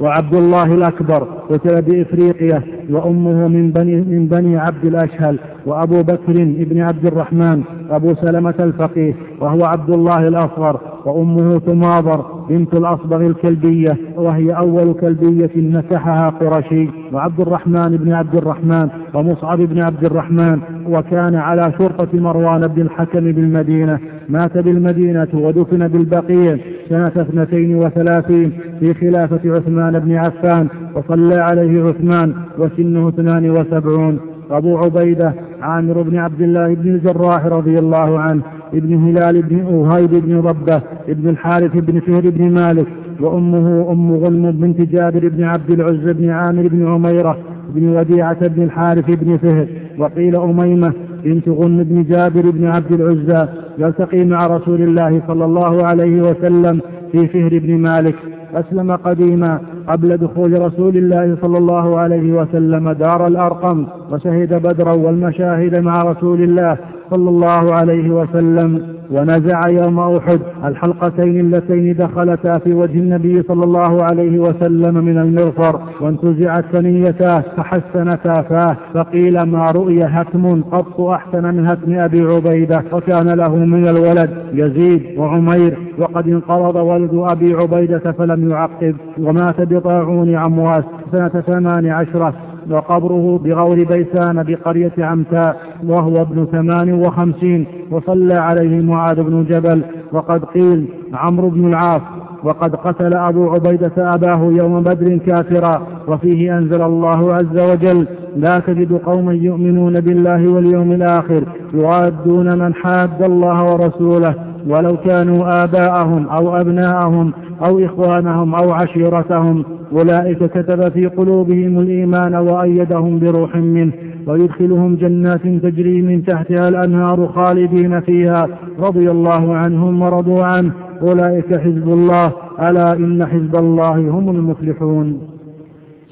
وعبد الله الأكبر قتل بإفريقيا وأمه من بني, من بني عبد الأشهل وأبو بكر بن عبد الرحمن أبو سلمة الفقيه وهو عبد الله الأصغر وأمه تماضر. بنت الأصبغ الكلبية وهي أول كلبية نكحها قرشي وعبد الرحمن بن عبد الرحمن ومصعب بن عبد الرحمن وكان على شرطة مروان بن الحكم بالمدينة. مات بالمدينة ودفن بالبقيع سنة اثنتين وثلاثين في خلافة عثمان بن عفان وصلى عليه عثمان وسنه اثنان وسبعون. أبو عبيدة عامر بن عبد الله بن الجراح رضي الله عنه ابن هلال بن أوهيب بن ربة ابن الحارث بن فهر بن مالك وأمه أم غنم بنت جابر بن عبد العز بن عامر بن عميرة بن وديعة بن الحارث بن فهر وقيل أميمة بنت غنم بن جابر بن عبد العزى يلتقي مع رسول الله صلى الله عليه وسلم في فهر بن مالك. أسلم قديما قبل دخول رسول الله صلى الله عليه وسلم دار الأرقم وشهد بدرا والمشاهد مع رسول الله. صلى الله عليه وسلم ونزع يوم أحد الحلقتين اللتين دخلتا في وجه النبي صلى الله عليه وسلم من المغفر وانتزعت ثنيتاه فحسنتا فاه فقيل ما رؤي هتم قط أحسن من هتم أبي عبيدة وكان له من الولد يزيد وعمير وقد انقرض ولد أبي عبيدة فلم يعقب ومات بطاعون عمواس سنة ثمان عشرة. وقبره بغور بيسان بقرية عمتاء وهو ابن ثمان وخمسين وصلى عليه معاذ بن جبل وقد قيل عمرو بن العاص وقد قتل أبو عبيدة أباه يوم بدر كافرا وفيه أنزل الله عز وجل لا تجد قوما يؤمنون بالله واليوم الآخر يعادون من حاد الله ورسوله ولو كانوا آباءهم أو أبناءهم أو إخوانهم أو عشيرتهم أولئك كتب في قلوبهم الإيمان وأيدهم بروح منه ويدخلهم جنات تجري من تحتها الأنهار خالدين فيها رضي الله عنهم ورضوا عنه. أولئك حزب الله ألا إن حزب الله هم المفلحون.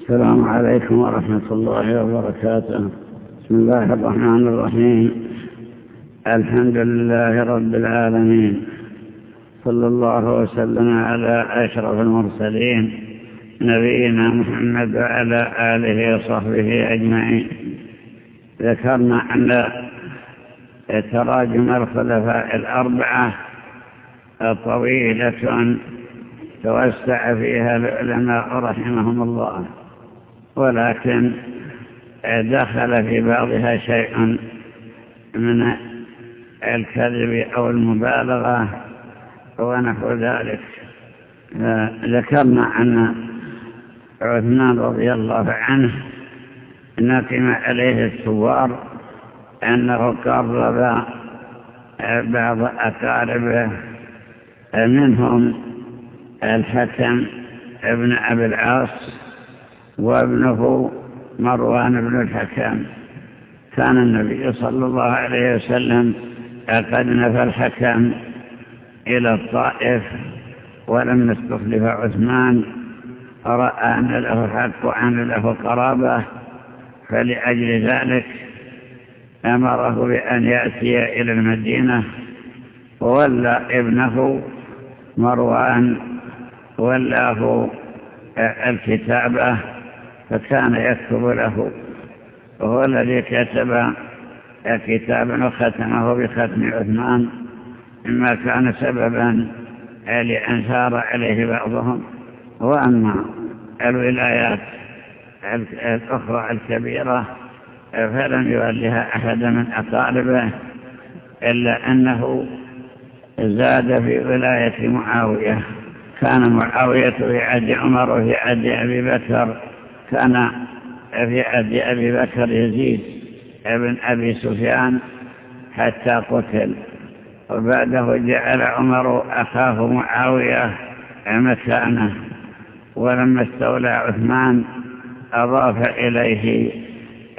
السلام عليكم ورحمة الله وبركاته. بسم الله الرحمن الرحيم. الحمد لله رب العالمين. صلى الله وسلم على أشرف المرسلين. نبينا محمد وعلى آله وصحبه أجمعين. ذكرنا أن تراجم الخلفاء الأربعة طويلة توسع فيها العلماء رحمهم الله ولكن دخل في بعضها شيء من الكذب أو المبالغة ونحو ذلك. ذكرنا أن عثمان رضي الله عنه نقم عليه الثوار أنه قرب بعض أقاربه منهم الحكم ابن أبي العاص وابنه مروان بن الحكم. كان النبي صلى الله عليه وسلم قد نفى الحكم إلى الطائف ولم يستخلف عثمان. رأى أن له حق وأن له قرابة فلأجل ذلك أمره بأن يأتي إلى المدينة وولى ابنه مروان ولاه الكتابة فكان يكتب له وهو الذي كتب كتابا وختمه بختم عثمان مما كان سببا لأن سار عليه بعضهم. وأما الولايات الأخرى الكبيرة فلم يولها أحد من أقاربه إلا أنه زاد في ولاية معاوية. كان معاوية في عهد عمر وفي عهد أبي بكر. كان في عهد أبي بكر يزيد ابن أبي سفيان حتى قتل. وبعده جعل عمر أخاه معاوية مكانه. ولما استولى عثمان أضاف إليه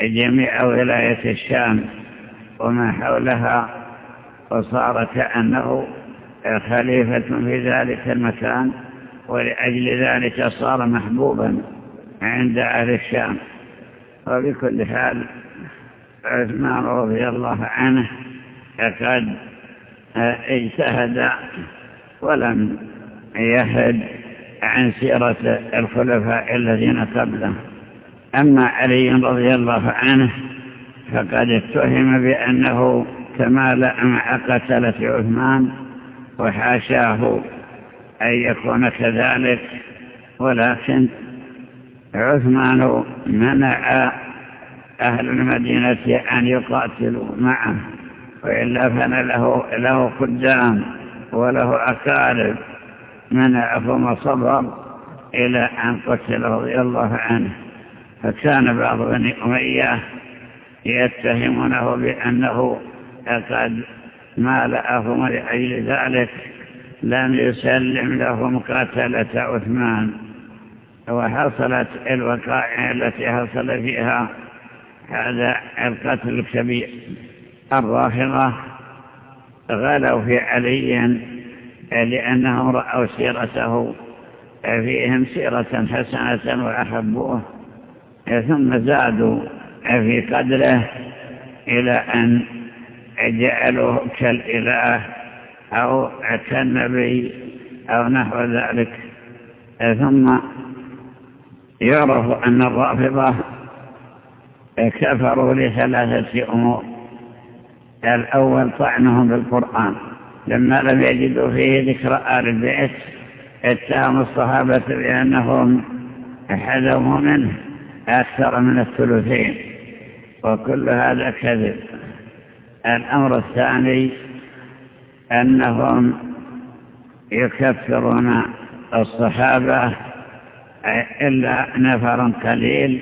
جميع ولاية الشام وما حولها وصار كأنه خليفة في ذلك المكان ولأجل ذلك صار محبوبا عند أهل الشام. وبكل حال عثمان رضي الله عنه قد اجتهد ولم يهد عن سيرة الخلفاء الذين قبله. أما علي رضي الله عنه فقد اتهم بأنه تمالأ مع قتلة عثمان وحاشاه أن يكون كذلك. ولكن عثمان منع أهل المدينة أن يقاتلوا معه وإلا فإن له, له قدام وله أكارب منعهم صبر إلى أن قتل رضي الله عنه. فكان بعض بني أمية يتهمونه بأنه قد مالأهم لأجل ذلك لم يسلم لهم قتلة عثمان. وحصلت الوقائع التي حصل فيها هذا القتل الكبير. الرافضة غلوا في علي لأنهم رأوا سيرته فيهم سيرة حسنة وأحبوه ثم زادوا في قدره إلى أن جعلوه كالإله أو كالنبي أو نحو ذلك. ثم يعرف أن الرافضة كفروا لثلاثة أمور. الأول طعنهم بالقرآن. لما لم يجدوا فيه ذكر آل البيت اتهم الصحابة بأنهم حذموا منه أكثر من الثلثين وكل هذا كذب. الأمر الثاني أنهم يكفرون الصحابة إلا نفر قليل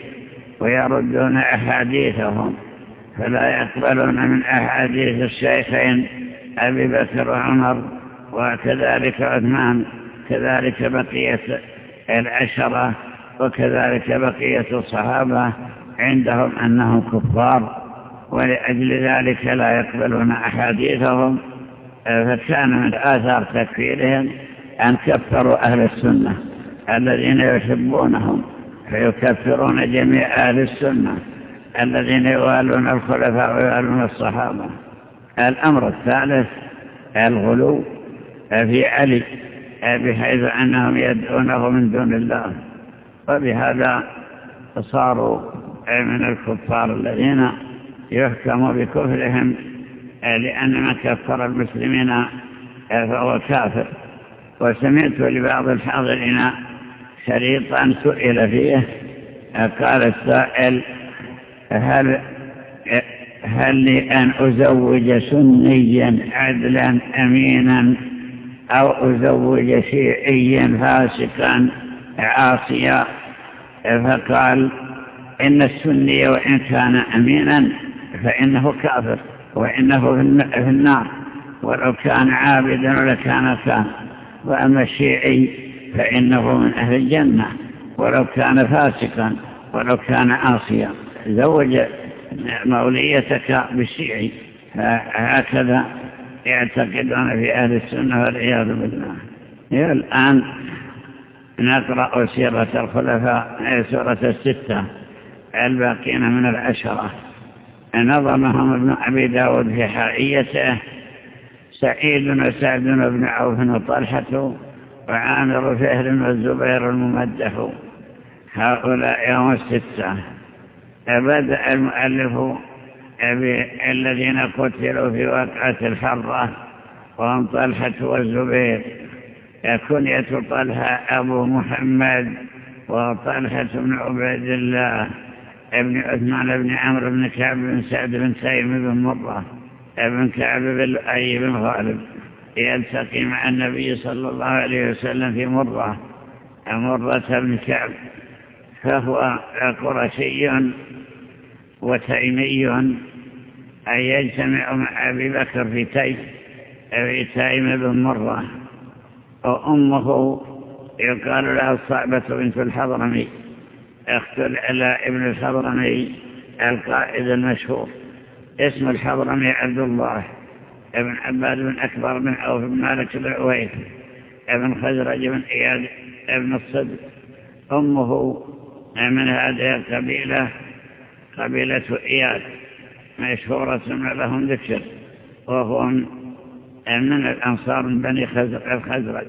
ويردون أحاديثهم فلا يقبلون من أحاديث الشيخين أبي بكر وعمر وكذلك عثمان كذلك بقية العشرة وكذلك بقية الصحابة عندهم أنهم كفار ولأجل ذلك لا يقبلون أحاديثهم فكان من آثار تكفيرهم أن كفروا أهل السنة الذين يحبونهم فيكفرون جميع أهل السنة الذين يوالون الخلفاء ويوالون الصحابة. الأمر الثالث الغلو في علي بحيث أنهم يدعونه من دون الله. وبهذا صاروا من الكفار الذين يحكم بكفرهم لأن من كفر المسلمين فهو كافر. وسمعت لبعض الحاضرين شريطا سئل فيه قال السائل هل هل لي أن أزوج سنيا عدلا أمينا أو أزوج شيعيا فاسقا عاصيا؟ فقال إن السني وإن كان أمينا فإنه كافر وإنه في النار. ولو كان عابدا ولكان كان وأما الشيعي فإنه من أهل الجنة. ولو كان فاسقا ولو كان عاصيا. زوج موليتك بالشيعي هكذا يعتقدون في أهل السنة والعياذ بالله. الآن نقرأ سيرة الخلفاء سورة الستة الباقين من العشرة. نظمهم ابن أبي داود في حائيته سعيد وسعد بن عوف وطلحة وعامر فهر والزبير الممدح. هؤلاء يوم الستة. بدأ المؤلف الذين قتلوا في وقعة الحرة وهم طلحة والزبير. كنية طلحة أبو محمد وطلحة بن عبيد الله ابن عثمان بن عمرو بن كعب بن سعد بن تيم بن مرة ابن كعب بن لؤي بن غالب يلتقي مع النبي صلى الله عليه وسلم في مرة مرة بن كعب فهو قرشي وتيمي أي يجتمع مع أبي بكر في تيم في تيم بن مرة وأمه يقال لها الصعبة بنت الحضرمي أخت على ابن الحضرمي القائد المشهور اسم الحضرمي عبد الله ابن عباد بن أكبر بن عوف بن مالك بن عويف ابن خزرج بن إياد ابن الصدق أمه من هذه القبيلة قبيلة إياد مشهورة لهم ذكر وهو من الأنصار من بني الخزرج.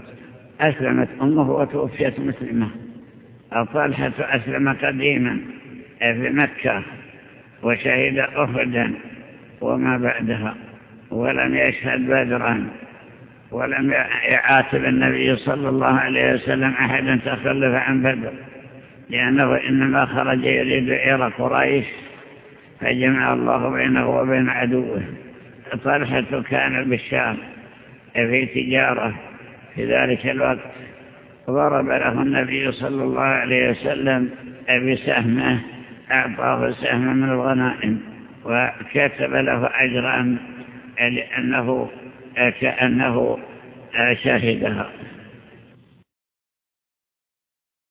أسلمت أمه وتوفيت مسلمة. طلحة أسلم قديما في مكة وشهد أحدا وما بعدها ولم يشهد بدرا ولم يعاتب النبي صلى الله عليه وسلم أحدا تخلف عن بدر. لأنه إنما خرج يريد إلى قريش فجمع الله بينه وبين عدوه. طلحة كان بالشام في تجارة في ذلك الوقت. ضرب له النبي صلى الله عليه وسلم بسهمه أعطاه سهما من الغنائم وكتب له أجرا لأنه كأنه شهدها.